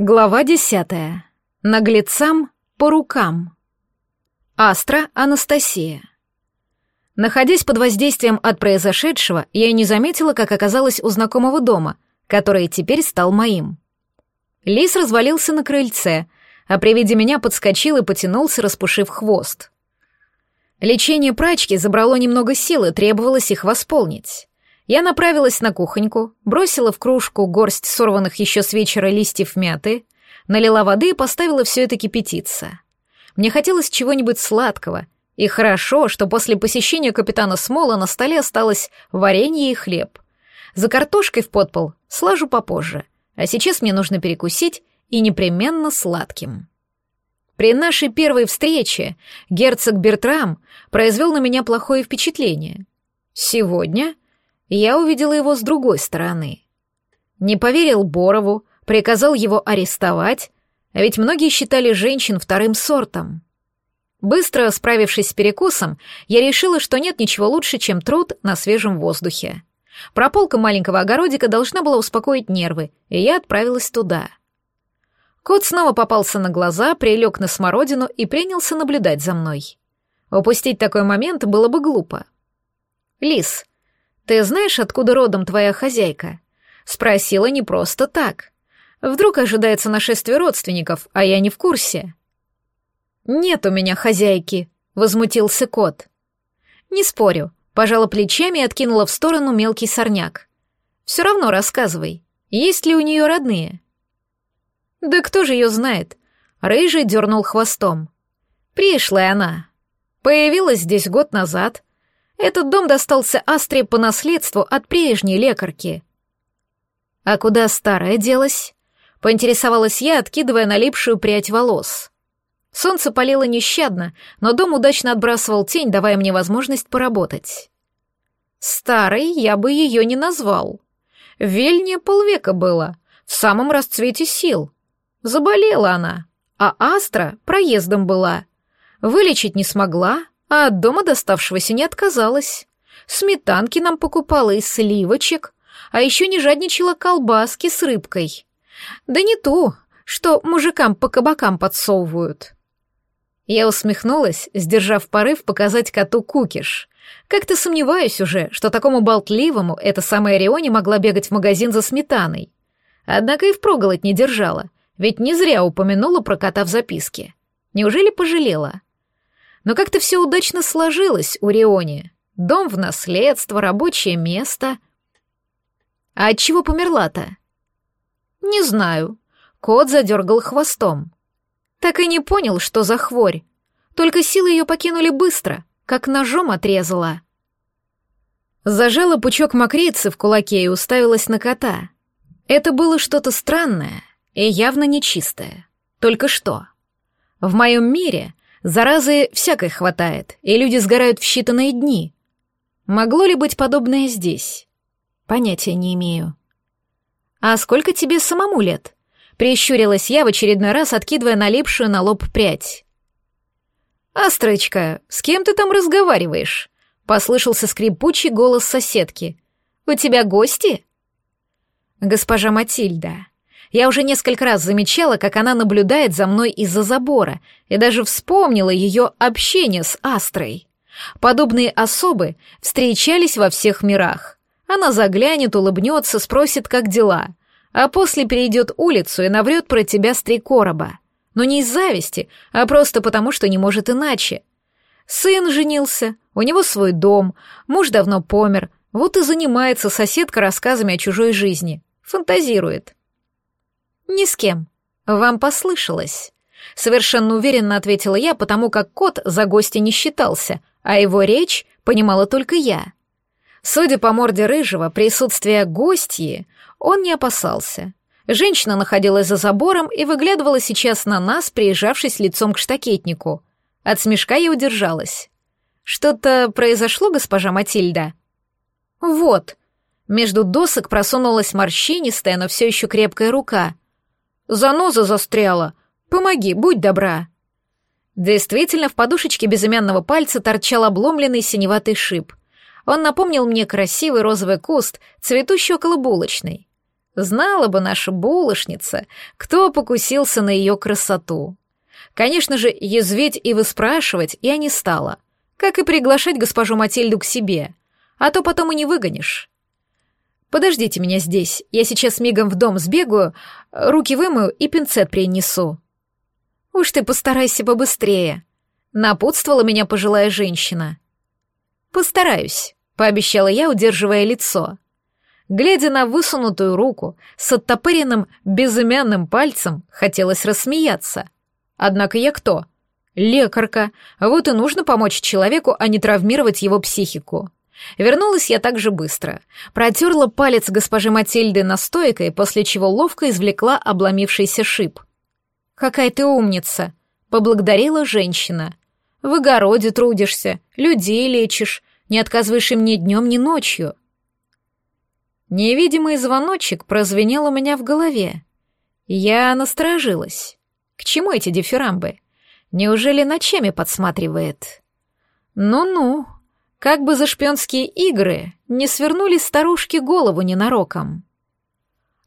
Глава десятая. Наглецам по рукам. Астра Анастасия. Находясь под воздействием от произошедшего, я и не заметила, как оказалась у знакомого дома, который теперь стал моим. Лис развалился на крыльце, а при виде меня подскочил и потянулся, распушив хвост. Лечение прачки забрало немного силы, требовалось их восполнить. Я направилась на кухоньку, бросила в кружку горсть сорванных еще с вечера листьев мяты, налила воды и поставила все это кипятиться. Мне хотелось чего-нибудь сладкого, и хорошо, что после посещения капитана Смола на столе осталось варенье и хлеб. За картошкой в подпол слажу попозже, а сейчас мне нужно перекусить и непременно сладким. При нашей первой встрече герцог Бертрам произвел на меня плохое впечатление. Сегодня — я увидела его с другой стороны. Не поверил Борову, приказал его арестовать, а ведь многие считали женщин вторым сортом. Быстро справившись с перекусом, я решила, что нет ничего лучше, чем труд на свежем воздухе. Прополка маленького огородика должна была успокоить нервы, и я отправилась туда. Кот снова попался на глаза, прилег на смородину и принялся наблюдать за мной. Упустить такой момент было бы глупо. «Лис, «Ты знаешь, откуда родом твоя хозяйка?» Спросила не просто так. «Вдруг ожидается нашествие родственников, а я не в курсе». «Нет у меня хозяйки», — возмутился кот. «Не спорю», — пожала плечами и откинула в сторону мелкий сорняк. «Все равно рассказывай, есть ли у нее родные?» «Да кто же ее знает?» Рыжий дернул хвостом. «Пришлая она. Появилась здесь год назад, этот дом достался Астре по наследству от прежней лекарки. А куда старая делась? Поинтересовалась я, откидывая налипшую прядь волос. Солнце палило нещадно, но дом удачно отбрасывал тень, давая мне возможность поработать. Старой я бы ее не назвал. Вельнее полвека было, в самом расцвете сил. Заболела она, а Астра проездом была. Вылечить не смогла, а от дома доставшегося не отказалась. Сметанки нам покупала из сливочек, а еще не жадничала колбаски с рыбкой. Да не ту, что мужикам по кабакам подсовывают. Я усмехнулась, сдержав порыв показать коту кукиш. Как-то сомневаюсь уже, что такому болтливому эта самая Рионе могла бегать в магазин за сметаной. Однако и впроголодь не держала, ведь не зря упомянула про кота в записке. Неужели пожалела? — но как-то все удачно сложилось у Рионе. Дом в наследство, рабочее место. А от чего померла-то? Не знаю. Кот задергал хвостом. Так и не понял, что за хворь. Только силы ее покинули быстро, как ножом отрезала. Зажала пучок мокрицы в кулаке и уставилась на кота. Это было что-то странное и явно нечистое. Только что. В моем мире Заразы всякой хватает, и люди сгорают в считанные дни. Могло ли быть подобное здесь? Понятия не имею. А сколько тебе самому лет? Прищурилась я в очередной раз, откидывая налипшую на лоб прядь. «Астрочка, с кем ты там разговариваешь?» — послышался скрипучий голос соседки. «У тебя гости?» «Госпожа Матильда, я уже несколько раз замечала, как она наблюдает за мной из-за забора, и даже вспомнила ее общение с Астрой. Подобные особы встречались во всех мирах. Она заглянет, улыбнется, спросит, как дела, а после перейдет улицу и наврет про тебя с три короба. Но не из зависти, а просто потому, что не может иначе. Сын женился, у него свой дом, муж давно помер, вот и занимается соседка рассказами о чужой жизни. Фантазирует. «Ни с кем. Вам послышалось». Совершенно уверенно ответила я, потому как кот за гостя не считался, а его речь понимала только я. Судя по морде рыжего, присутствие гостьи он не опасался. Женщина находилась за забором и выглядывала сейчас на нас, приезжавшись лицом к штакетнику. От смешка я удержалась. «Что-то произошло, госпожа Матильда?» «Вот». Между досок просунулась морщинистая, но все еще крепкая рука — Заноза застряла! Помоги, будь добра!» Действительно, в подушечке безымянного пальца торчал обломленный синеватый шип. Он напомнил мне красивый розовый куст, цветущий около булочной. Знала бы наша булочница, кто покусился на ее красоту. Конечно же, язвить и выспрашивать я не стала, как и приглашать госпожу Матильду к себе, а то потом и не выгонишь. Подождите меня здесь. Я сейчас мигом в дом сбегаю, руки вымою и пинцет принесу. Уж ты постарайся побыстрее. Напутствовала меня пожилая женщина. Постараюсь, пообещала я, удерживая лицо. Глядя на высунутую руку с оттопыренным безымянным пальцем, хотелось рассмеяться. Однако я кто? Лекарка. Вот и нужно помочь человеку, а не травмировать его психику. Вернулась я так же быстро. Протерла палец госпожи Матильды настойкой, после чего ловко извлекла обломившийся шип. «Какая ты умница!» — поблагодарила женщина. «В огороде трудишься, людей лечишь, не отказываешь им ни днем, ни ночью». Невидимый звоночек прозвенел у меня в голове. Я насторожилась. К чему эти дифирамбы? Неужели ночами подсматривает? Ну-ну, как бы за шпионские игры не свернули старушке голову ненароком.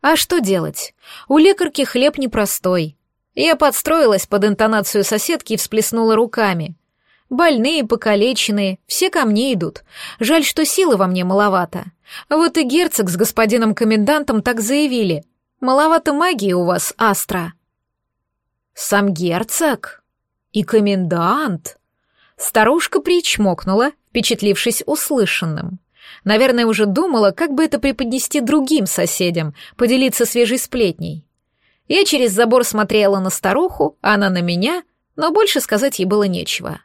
А что делать? У лекарки хлеб непростой. Я подстроилась под интонацию соседки и всплеснула руками. Больные, покалеченные, все ко мне идут. Жаль, что силы во мне маловато. Вот и герцог с господином комендантом так заявили. Маловато магии у вас, Астра. Сам герцог? И комендант? Старушка причмокнула, впечатлившись услышанным. Наверное, уже думала, как бы это преподнести другим соседям, поделиться свежей сплетней. Я через забор смотрела на старуху, она на меня, но больше сказать ей было нечего.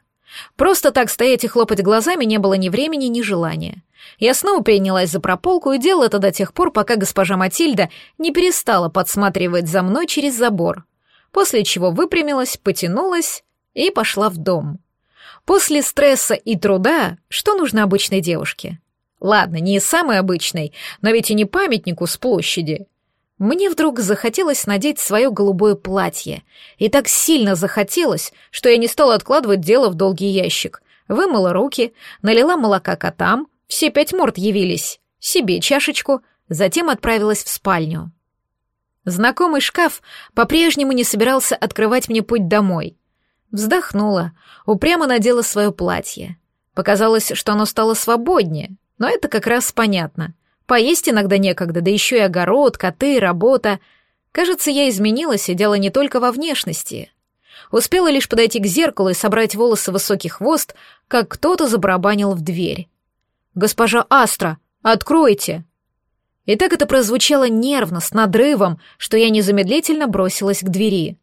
Просто так стоять и хлопать глазами не было ни времени, ни желания. Я снова принялась за прополку и делала это до тех пор, пока госпожа Матильда не перестала подсматривать за мной через забор, после чего выпрямилась, потянулась и пошла в дом. После стресса и труда что нужно обычной девушке? Ладно, не самой обычной, но ведь и не памятнику с площади. Мне вдруг захотелось надеть свое голубое платье. И так сильно захотелось, что я не стала откладывать дело в долгий ящик. Вымыла руки, налила молока котам, все пять морд явились, себе чашечку, затем отправилась в спальню. Знакомый шкаф по-прежнему не собирался открывать мне путь домой. Вздохнула, упрямо надела свое платье. Показалось, что оно стало свободнее, но это как раз понятно. Поесть иногда некогда, да еще и огород, коты, работа. Кажется, я изменилась, и дело не только во внешности. Успела лишь подойти к зеркалу и собрать волосы высокий хвост, как кто-то забарабанил в дверь. «Госпожа Астра, откройте!» И так это прозвучало нервно, с надрывом, что я незамедлительно бросилась к двери.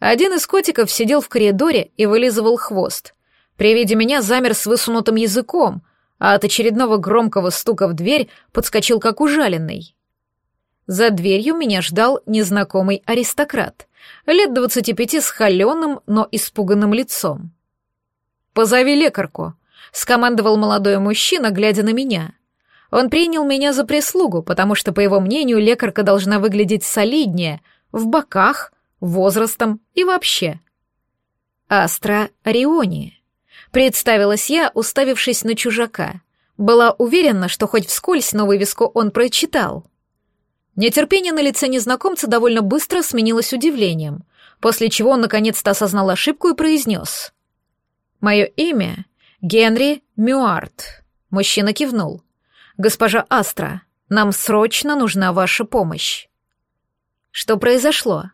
Один из котиков сидел в коридоре и вылизывал хвост. При виде меня замер с высунутым языком, а от очередного громкого стука в дверь подскочил как ужаленный. За дверью меня ждал незнакомый аристократ, лет двадцати пяти с холеным, но испуганным лицом. «Позови лекарку», — скомандовал молодой мужчина, глядя на меня. Он принял меня за прислугу, потому что, по его мнению, лекарка должна выглядеть солиднее, в боках — возрастом и вообще. Астра Риони Представилась я, уставившись на чужака. Была уверена, что хоть вскользь новый виско он прочитал. Нетерпение на лице незнакомца довольно быстро сменилось удивлением, после чего он наконец-то осознал ошибку и произнес. «Мое имя — Генри Мюарт». Мужчина кивнул. «Госпожа Астра, нам срочно нужна ваша помощь». «Что произошло?»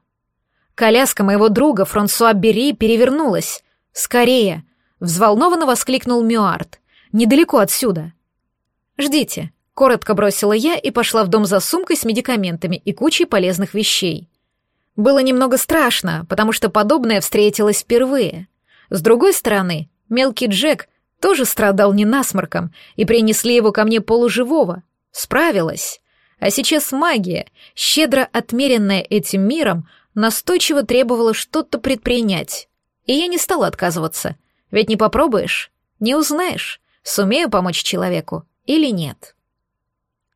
Коляска моего друга Франсуа Бери перевернулась. «Скорее!» — взволнованно воскликнул Мюарт. «Недалеко отсюда!» «Ждите!» — коротко бросила я и пошла в дом за сумкой с медикаментами и кучей полезных вещей. Было немного страшно, потому что подобное встретилось впервые. С другой стороны, мелкий Джек тоже страдал не насморком, и принесли его ко мне полуживого. Справилась. А сейчас магия, щедро отмеренная этим миром, настойчиво требовала что-то предпринять, и я не стала отказываться, ведь не попробуешь, не узнаешь, сумею помочь человеку или нет.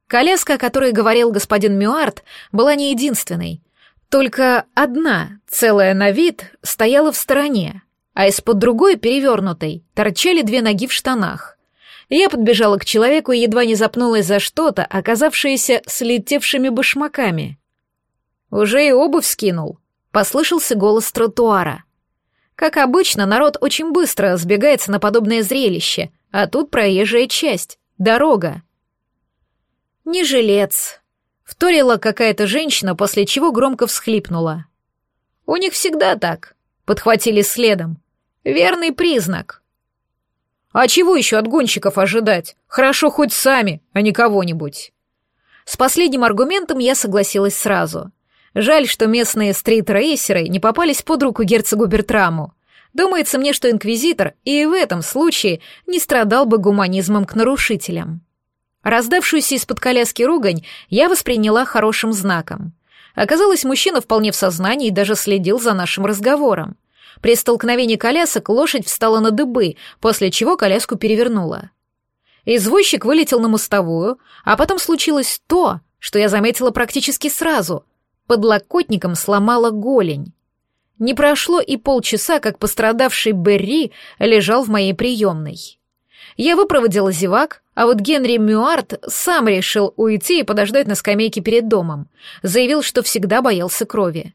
Коляска, о которой говорил господин Мюарт, была не единственной. Только одна, целая на вид, стояла в стороне, а из-под другой, перевернутой, торчали две ноги в штанах. Я подбежала к человеку и едва не запнулась за что-то, оказавшееся слетевшими башмаками. Уже и обувь скинул. Послышался голос тротуара. Как обычно, народ очень быстро сбегается на подобное зрелище, а тут проезжая часть, дорога. Не жилец. Вторила какая-то женщина, после чего громко всхлипнула. У них всегда так. Подхватили следом. Верный признак. А чего еще от гонщиков ожидать? Хорошо хоть сами, а не кого-нибудь. С последним аргументом я согласилась сразу — Жаль, что местные стрит-рейсеры не попались под руку герцогу Бертраму. Думается мне, что инквизитор и в этом случае не страдал бы гуманизмом к нарушителям. Раздавшуюся из-под коляски ругань я восприняла хорошим знаком. Оказалось, мужчина вполне в сознании и даже следил за нашим разговором. При столкновении колясок лошадь встала на дыбы, после чего коляску перевернула. Извозчик вылетел на мостовую, а потом случилось то, что я заметила практически сразу — подлокотником сломала голень. Не прошло и полчаса, как пострадавший Берри лежал в моей приемной. Я выпроводила зевак, а вот Генри Мюарт сам решил уйти и подождать на скамейке перед домом. Заявил, что всегда боялся крови.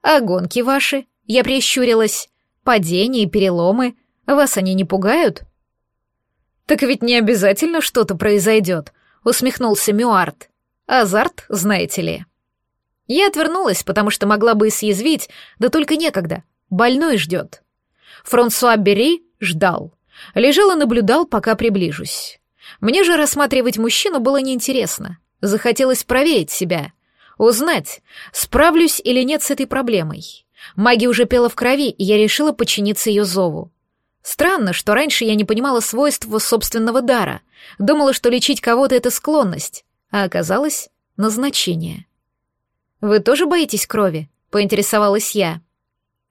«А гонки ваши?» — я прищурилась. «Падения и переломы. Вас они не пугают?» «Так ведь не обязательно что-то произойдет», — усмехнулся Мюарт. «Азарт, знаете ли». Я отвернулась, потому что могла бы и съязвить, да только некогда. Больной ждет. Франсуа Бери ждал. Лежал и наблюдал, пока приближусь. Мне же рассматривать мужчину было неинтересно. Захотелось проверить себя. Узнать, справлюсь или нет с этой проблемой. Магия уже пела в крови, и я решила подчиниться ее зову. Странно, что раньше я не понимала свойства собственного дара. Думала, что лечить кого-то — это склонность, а оказалось — назначение. «Вы тоже боитесь крови?» — поинтересовалась я.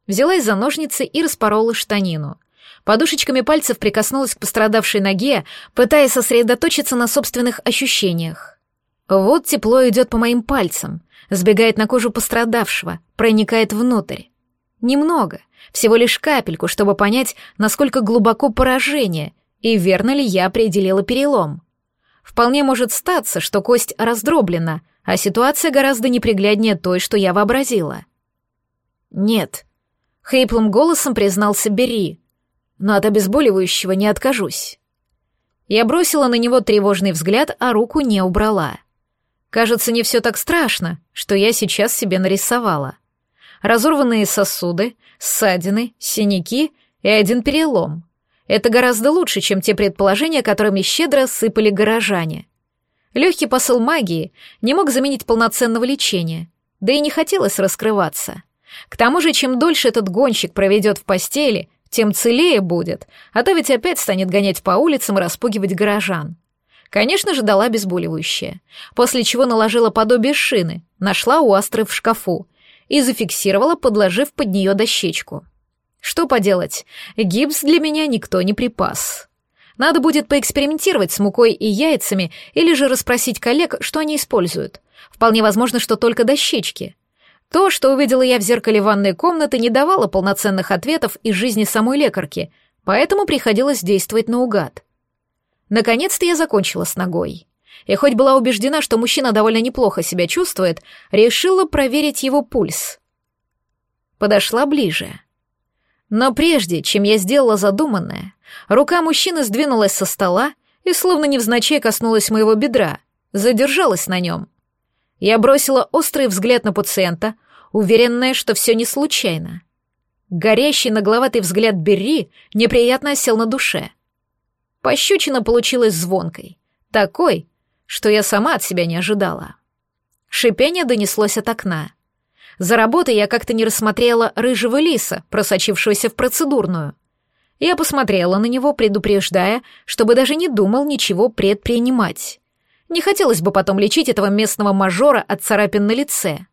Взялась за ножницы и распорола штанину. Подушечками пальцев прикоснулась к пострадавшей ноге, пытаясь сосредоточиться на собственных ощущениях. Вот тепло идет по моим пальцам, сбегает на кожу пострадавшего, проникает внутрь. Немного, всего лишь капельку, чтобы понять, насколько глубоко поражение и верно ли я определила перелом. Вполне может статься, что кость раздроблена — а ситуация гораздо непригляднее той, что я вообразила. Нет, хриплым голосом признался Бери, но от обезболивающего не откажусь. Я бросила на него тревожный взгляд, а руку не убрала. Кажется, не все так страшно, что я сейчас себе нарисовала. Разорванные сосуды, ссадины, синяки и один перелом. Это гораздо лучше, чем те предположения, которыми щедро сыпали горожане. Легкий посыл магии не мог заменить полноценного лечения, да и не хотелось раскрываться. К тому же, чем дольше этот гонщик проведет в постели, тем целее будет, а то ведь опять станет гонять по улицам и распугивать горожан. Конечно же, дала обезболивающее, после чего наложила подобие шины, нашла у астры в шкафу и зафиксировала, подложив под нее дощечку. Что поделать, гипс для меня никто не припас. Надо будет поэкспериментировать с мукой и яйцами или же расспросить коллег, что они используют. Вполне возможно, что только дощечки. То, что увидела я в зеркале ванной комнаты, не давало полноценных ответов из жизни самой лекарки, поэтому приходилось действовать наугад. Наконец-то я закончила с ногой. И хоть была убеждена, что мужчина довольно неплохо себя чувствует, решила проверить его пульс. Подошла ближе. Но прежде, чем я сделала задуманное, рука мужчины сдвинулась со стола и словно невзначай коснулась моего бедра, задержалась на нем. Я бросила острый взгляд на пациента, уверенная, что все не случайно. Горящий нагловатый взгляд Берри неприятно осел на душе. Пощечина получилась звонкой, такой, что я сама от себя не ожидала. Шипение донеслось от окна — за работой я как-то не рассмотрела рыжего лиса, просочившегося в процедурную. Я посмотрела на него, предупреждая, чтобы даже не думал ничего предпринимать. Не хотелось бы потом лечить этого местного мажора от царапин на лице.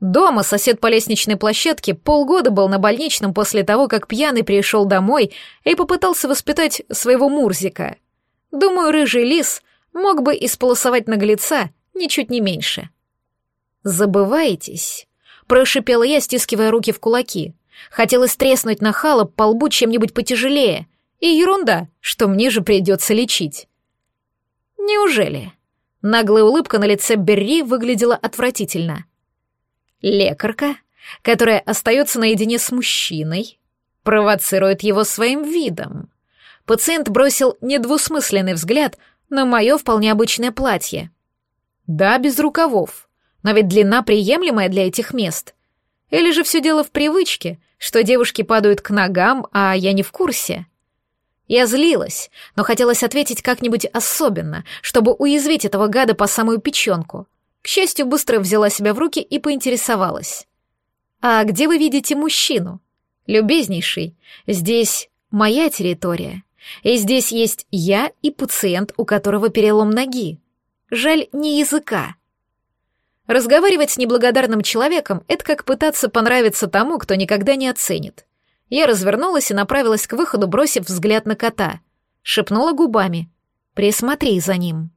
Дома сосед по лестничной площадке полгода был на больничном после того, как пьяный пришел домой и попытался воспитать своего Мурзика. Думаю, рыжий лис мог бы исполосовать наглеца ничуть не меньше забываетесь?» Прошипела я, стискивая руки в кулаки. Хотелось треснуть нахала по лбу чем-нибудь потяжелее. И ерунда, что мне же придется лечить. «Неужели?» Наглая улыбка на лице Берри выглядела отвратительно. «Лекарка, которая остается наедине с мужчиной, провоцирует его своим видом». Пациент бросил недвусмысленный взгляд на мое вполне обычное платье. Да, без рукавов. Но ведь длина приемлемая для этих мест. Или же все дело в привычке, что девушки падают к ногам, а я не в курсе. Я злилась, но хотелось ответить как-нибудь особенно, чтобы уязвить этого гада по самую печенку. К счастью, быстро взяла себя в руки и поинтересовалась. «А где вы видите мужчину?» «Любезнейший, здесь моя территория, и здесь есть я и пациент, у которого перелом ноги. Жаль, не языка, Разговаривать с неблагодарным человеком — это как пытаться понравиться тому, кто никогда не оценит. Я развернулась и направилась к выходу, бросив взгляд на кота. Шепнула губами. «Присмотри за ним».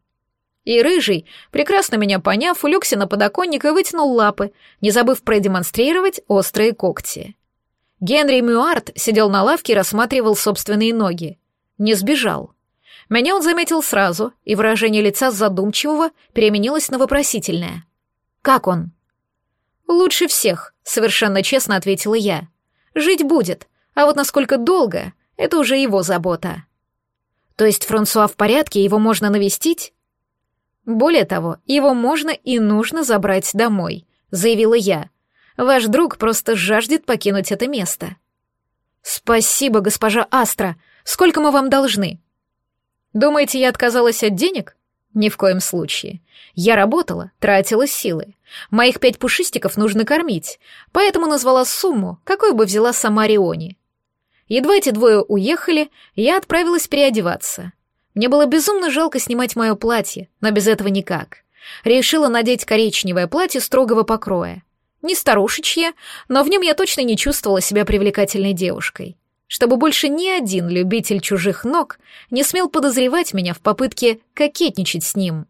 И рыжий, прекрасно меня поняв, улегся на подоконник и вытянул лапы, не забыв продемонстрировать острые когти. Генри Мюарт сидел на лавке и рассматривал собственные ноги. Не сбежал. Меня он заметил сразу, и выражение лица задумчивого переменилось на вопросительное. Как он?» «Лучше всех», — совершенно честно ответила я. «Жить будет, а вот насколько долго, это уже его забота». «То есть Франсуа в порядке, его можно навестить?» «Более того, его можно и нужно забрать домой», — заявила я. «Ваш друг просто жаждет покинуть это место». «Спасибо, госпожа Астра. Сколько мы вам должны?» «Думаете, я отказалась от денег?» Ни в коем случае. Я работала, тратила силы. Моих пять пушистиков нужно кормить, поэтому назвала сумму, какую бы взяла сама Риони. Едва эти двое уехали, я отправилась переодеваться. Мне было безумно жалко снимать мое платье, но без этого никак. Решила надеть коричневое платье строгого покроя. Не старушечье, но в нем я точно не чувствовала себя привлекательной девушкой чтобы больше ни один любитель чужих ног не смел подозревать меня в попытке кокетничать с ним.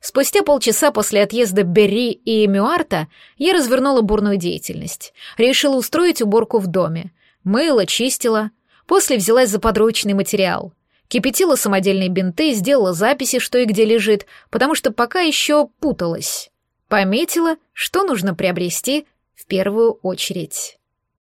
Спустя полчаса после отъезда Берри и Мюарта я развернула бурную деятельность. Решила устроить уборку в доме. Мыла, чистила. После взялась за подручный материал. Кипятила самодельные бинты, сделала записи, что и где лежит, потому что пока еще путалась. Пометила, что нужно приобрести в первую очередь.